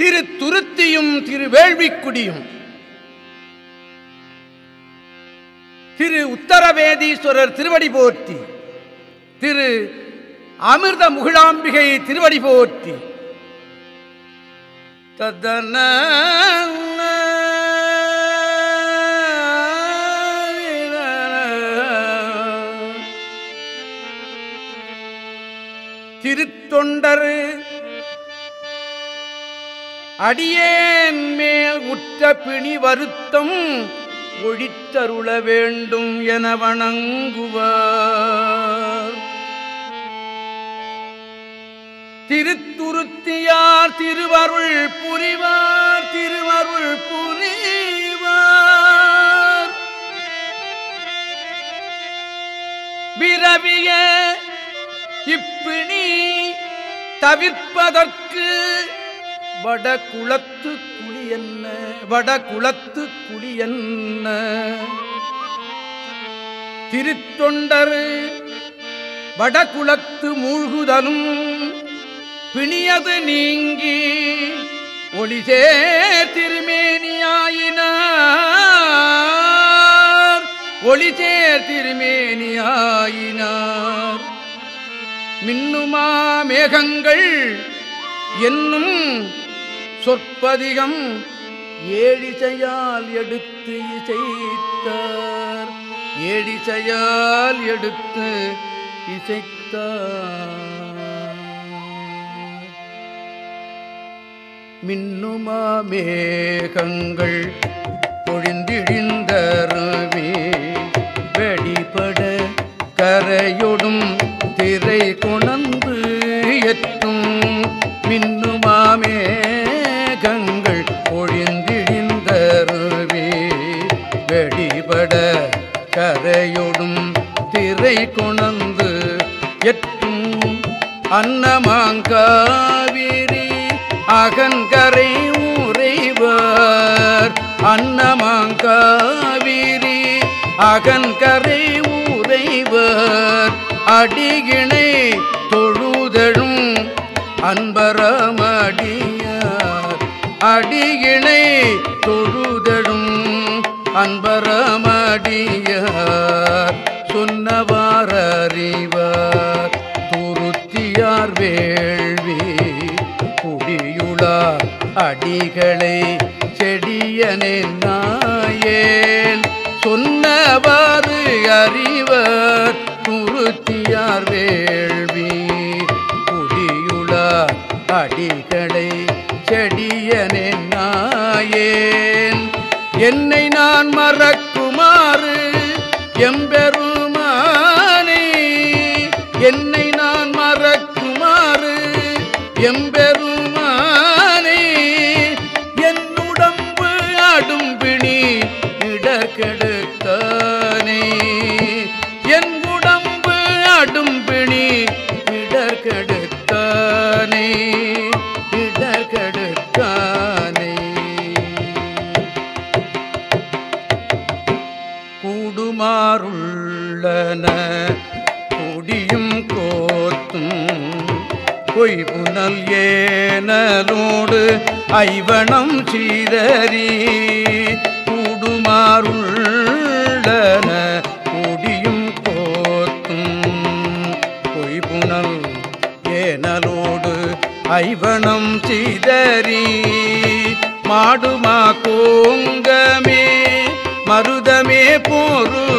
திரு துருத்தியும் திரு வேள்விக்குடியும் திரு உத்தரவேதீஸ்வரர் திருவடி போற்றி திரு அமிர்த முகிழாம்பிகை திருவடி போற்றி. ததன அடியேன் மேல் உற்ற பிணி வருத்தம் ஒழித்தருள வேண்டும் என வணங்குவார். திருத்துருத்தியார் திருவருள் புரிவார் திருவருள் புரிவார். விரவிய இப்பிணி தவிர்ப்பதற்கு வடகுளத்து குழி என்ன? வடகுளத்து குழி என்ன? திருத்தொண்டர் வடகுளத்து மூழ்குதலும் பிணியது நீங்கி ஒளிசே திருமேனியாயினார். ஒளிசே திருமேனியாயினார். மின்னுமா மேகங்கள் என்னும் சொற்பதிகம் ஏழிசையால் எடுத்து இசைத்தார். ஏழிசையால் எடுத்து இசைத்தார். மின்னுமா மேகங்கள் பொழிந்திழிந்தருவி அன்னமாங்காவிரி அகன்கரை உறைவர் அன்னமாங்காவிரி அகன்கரை உறைவர் அடிகிணை தொழுதழும் அன்பரமடியார். அடிகிணை தொழுதழும் அன்பரமடியார். சொன்னவார் அறிவார் வேள்வி குடியுளார் அடிகளை செடியனே நாயேன் சொன்னவாறு அறிவர் துருத்தியார் வேள்வி குடியுளார் அடிகளை செடியனே நாயேன் என்னை நான் மறக்குமாறு எம்பெருமானே என்னை குடியும் கோத்தும் பொய்புனல் ஏனலோடு ஐவனம் சீதறி கூடுமாறுள்ளன. குடியும் கோத்தும் பொய்புனல் ஏனலோடு ஐவனம் சிதறி மாடுமா கோங்கமே மருதமே போருது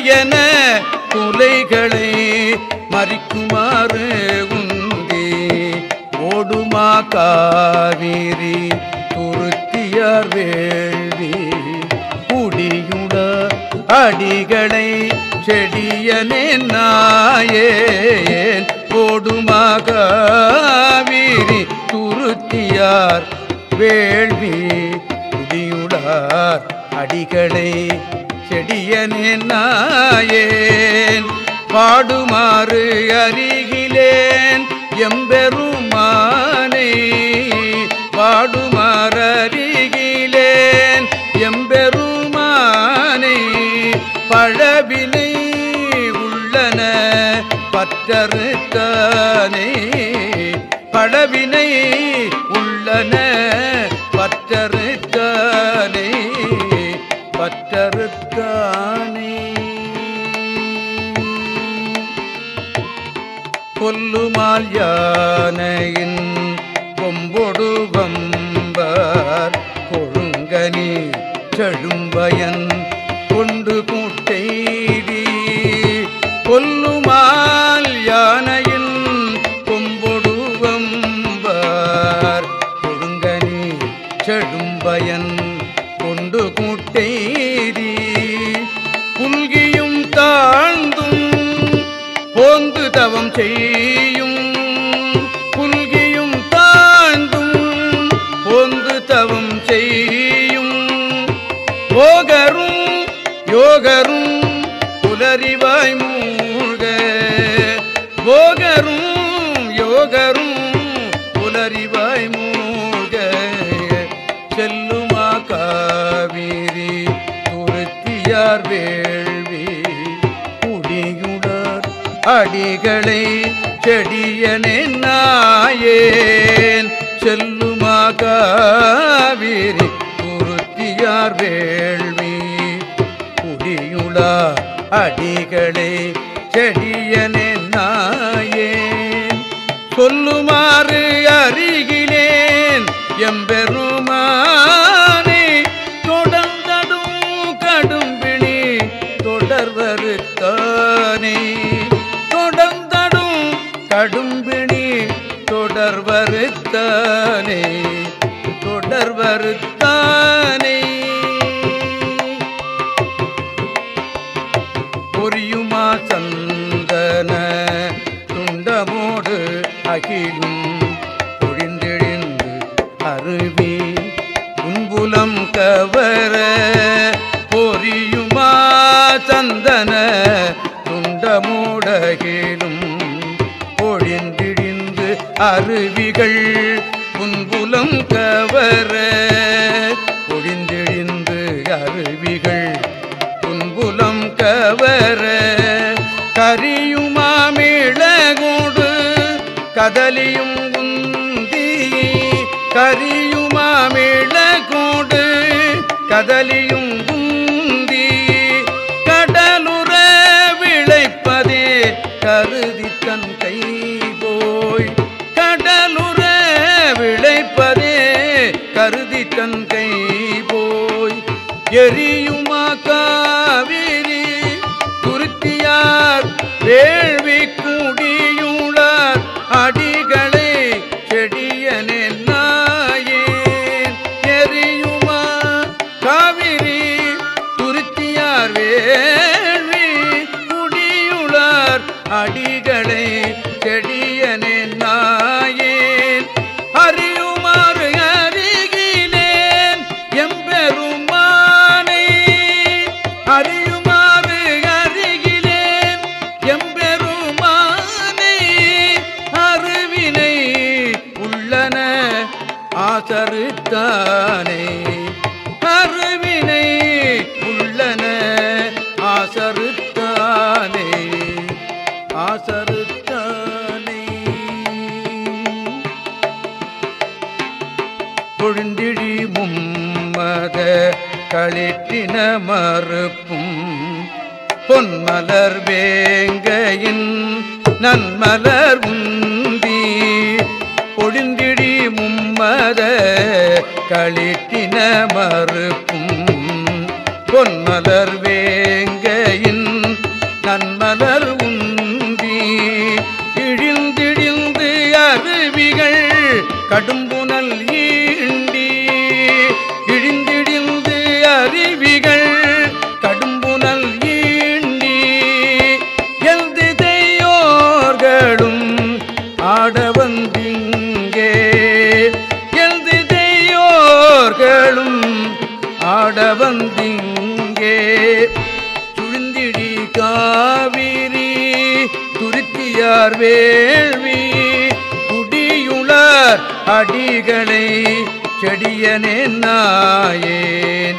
என குலைகளை மறிக்குமாறு உந்தி. ஓடுமா காவிரி துருத்தியார் வேள்வி. குடியுட அடிகளை செடியனே நாயேன். ஓடுமா காவிரி துருத்தியார் வேள்வி. குடியுடார் அடிகளை செடியனே நாயேன். பாடுமாறு அருகிலேன் எம்பெருமானை. பாடுமாறு அருகிலேன் எம்பெருமானை. பழவினை பற்றறுத்தானே. பழவினை உள்ளன கொல்லுமால் யானையின் கொம்பொடு வம்பார். கொழுங்கனி செழும்பயன் கொண்டு கூட்டெய்தி. கொல்லுமால் யானையின் கொம்பொடு வம்பார். கொழுங்கனி செழும்பயன் கொண்டு கூட்டெய்தி. புல்கியும் தாழ்ந்தும் போந்து தவம் செய்யும் அடிகளை செடியனே நாயேன் செல்லுமா காவிரி துருத்தியார் வேள்வி. குடியுளா அடிகளை செடியனே நாயேன் சொல்லுமாறு அருகிலேன் எம்பெருமா துண்டமோடகிலும் பொழிந்திடிந்து அருவிகள் புன்புலம் கவர பொழிந்திடிந்து அருவிகள் புன்புலம் கவர. கரியுமாமிழகோடு கதலியும் குந்தி கரியுமாமிழகோடு கதலியும் கருதி தன் கை போய் எரியுமா கா தானே. அருவினை உள்ளன ஆசருத்தானே. ஆசருத்தானே. பொழுந்திழி மும்மத களிற்றின மறுப்பும் பொன்மலர் வேங்கையின் நன்மலர் பொழுந்திழி மும்மத களிற்றின மறுக்கும் பொன்மலர் வேங்கையின் நன்மலர் உந்தி இழிந்திழிந்து அருவிகள் கடும்புனல் காவிரி துருத்தியார் வேள்வி குடியுளர் அடிகளை செடியனே நாயேன்.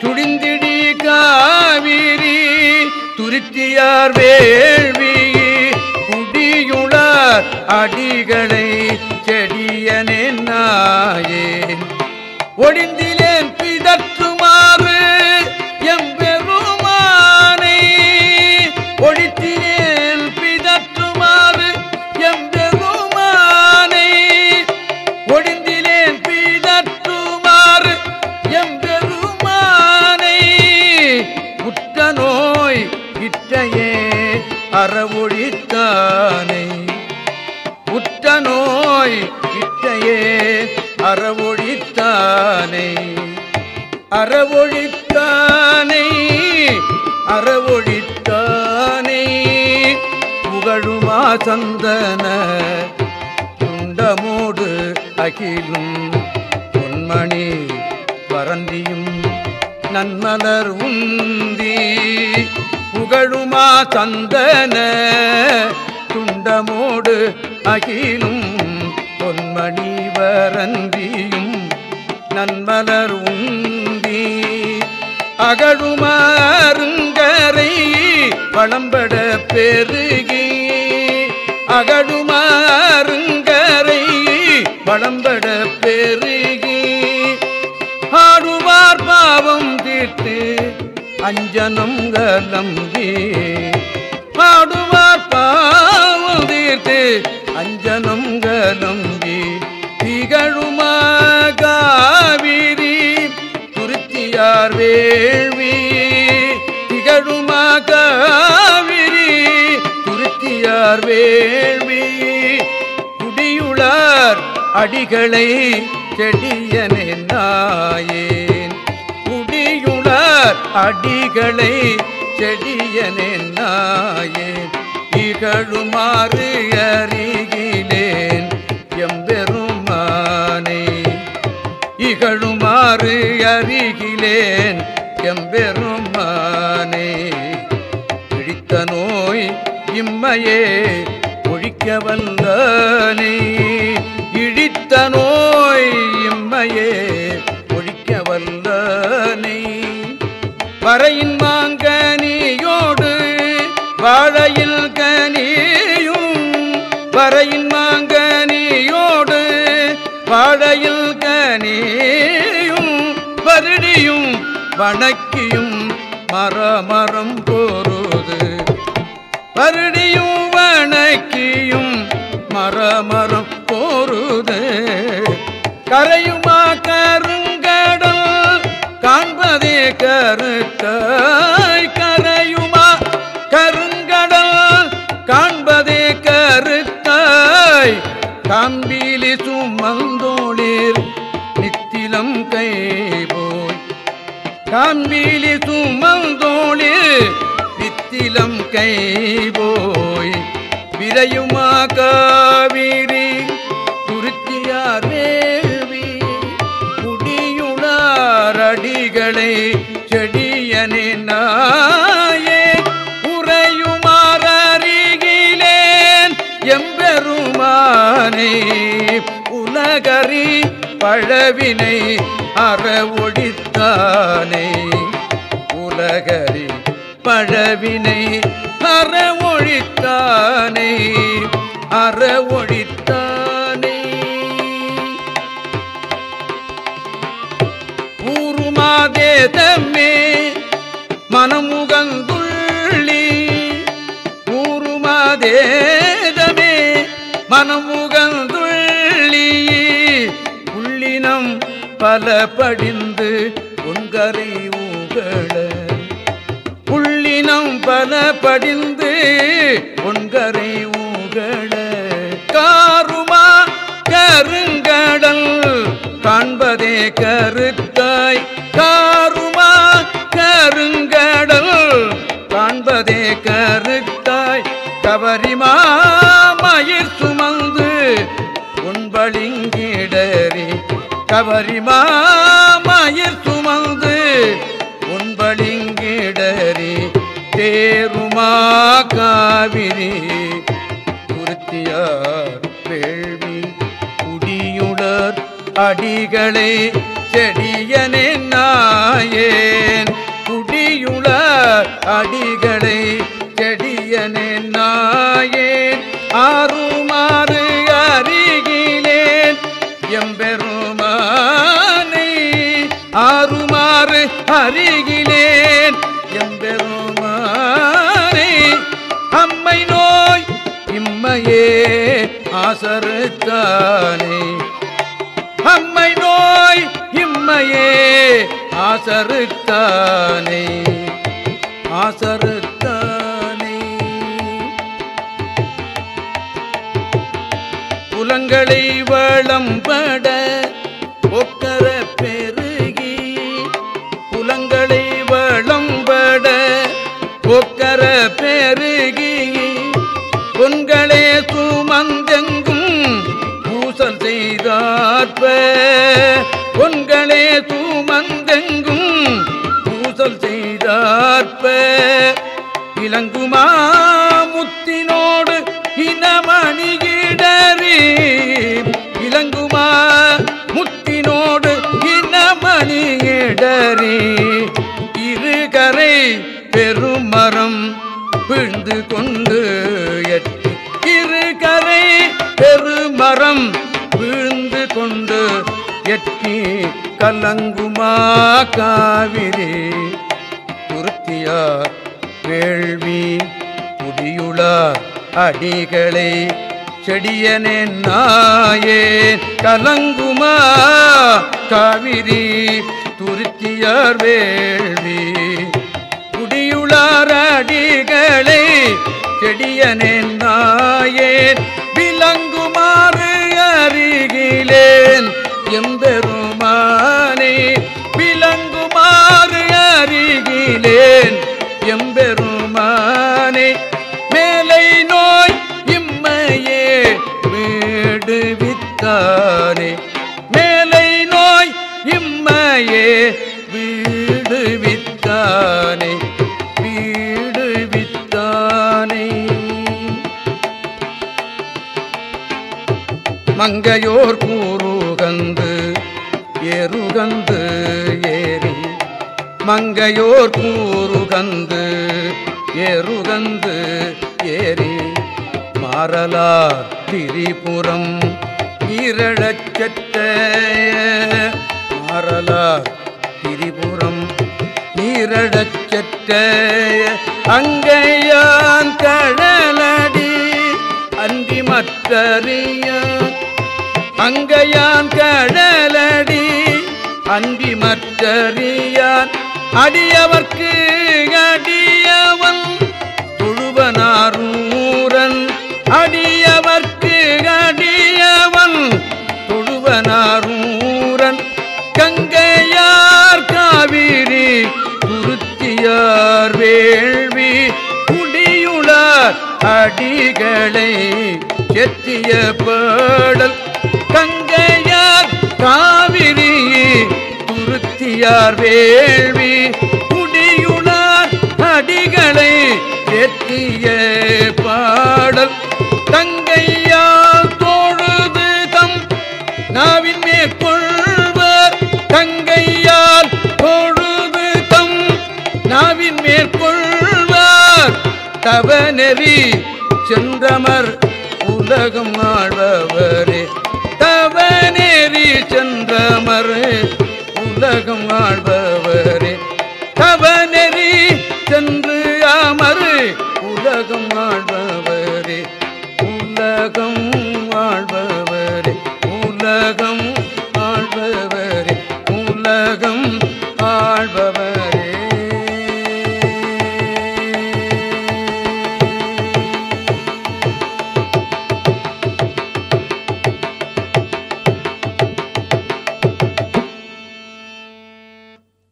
துடிந்திடி காவிரி துருத்தியார் வேள்வி குடியுளர் அடிகளை செடியனே நாயேன். ஒளிந்திலேன் பிதற்றுமாறு நன்மலர் உந்தி புகழுமா சந்தன துண்டமோடு அகிலும் பொன்மணி வரந்தியும் நன்மலர் உந்தி. அகழுமாறுங்கரை வளம்பட பெருகி அகழுமா அஞ்சனம் கலம்பி பாடுவார் பாவம் தீர்த்து அஞ்சனம் கலம்பி திகழுமா காவிரி துருத்தியார் வேள்வி. திகழுமா காவிரி துருத்தியார் வேள்வி. குடியுளார் அடிகளை செடியனே நாயே. அடிகளை செடியனே நாயேன் இகழுமாறு அருகிலேன் எம்பெருமானே. இகழுமாறு அருகிலேன் எம்பெருமானே. பிடித்த நோய் இம்மையே ஒழிக்க வந்தானே இழித்த நோய் இம்மையே ஒழிக்க வல்லானே. மறையின் மாங்கனியோடு வாழையில் கனியும் வரையின் மாங்கனியோடு வாழையில் கனியும் வருடியும் வணக்கியும் மரமரம் போருது வருடியும் வணக்கியும் மரமரம் காம்பிலி சுமந்தோளில் வித்திலம் கை போய் விரையுமா காவிரி துருத்தியார் வேள்வி குடியுளார் செடியனே நாயே உறையுமாறிகிலேன் எம்பெருமானே உலகறி பழவினை அறவு பழவினை அற ஒழித்தானே அறவொழித்தானே அறவொழித்தானே ஊருமாதேதமே மனமுகந்துள்ளி ஊருமாதேதமே மனமுகந்துள்ளி உள்ளினம் பல படிந்து உங்கரை ஊகள புள்ளினம் பல படிந்து ஒன்கரை ஊகட காருமா கருங்கடல் காண்பதே கருத்தாய். காருமா கருங்கடல் காண்பதே கருத்தாய். கவரிமா மயிர் சுமந்து உன்பளிங்கிடறி கவரிமா மயிர் சுமந்து உன்பளிங்க சேருமா காவிரி? குருத்தியார் வேள்வி குடியுடர் அடிகளை செடியனே நாயேன். குடியுளர் அடிகளை செடியனே நாயேன். ஆறுமாறு அருகிலேன் எம்பெருமானை. ஆறுமாறு அருகிலேன் எம்பெரும் ஆசருத்தானே. அம்மை நோய் இம்மையே ஆசருத்தானே. ஆசருத்தானே. புலங்களை வளம்பட ஒக்க பொன்களே சுமந்தெங்கும் பூசல் செய்தார்ப உங்களே சுமந்தெங்கும் பூசல் செய்தார்ப இளங்குமா முத்தினோடு இனமணிகிடறி இளங்குமா முத்தினோடு இனமணிகிடறி இருகரை பெருமரம் விழுந்து கொண்டு பெருமரம் விழுந்து கொண்டு எட்டி கலங்குமா காவிரி? துருத்தியார் வேள்வி புதியுளார் அடிகளை செடியனே நாயே கலங்குமா காவிரி? துருத்தியார் வேள்வி குடியுளார் அடிகளை செடியனே இறையோர் கூறுகந்து எருகந்து ஏறி மாறலார் திரிபுரம் ஈரழச்சற்ற மாறலார் திரிபுரம் நீரழச்சற்ற அங்கையான் கடலடி அன்றி மற்றறிய அங்கையான் கடலடி அன்றி மற்றறியான் அடியவர்க்கு அடியவன் தொழுவனாரூரன். அடியவர்க்கு அடியவன் தொழுவனாரூரன். கங்கையார் காவிரி துருத்தியார் வேள்வி குடியுளார் அடிகளை செத்திய பாடல். கங்கையார் கா துருத்தியார் வேள்வி குடியுளார் அடிகளை எத்திய பாடல். தங்கையால் தோழுது தம் நாவின் மேற்கொள்வர் தங்கையால் தோழுது தம் நாவின் மேற்கொள்வார் தவநெறி சென்றமர் உலகம் ஆழ்பவரே. உலகம்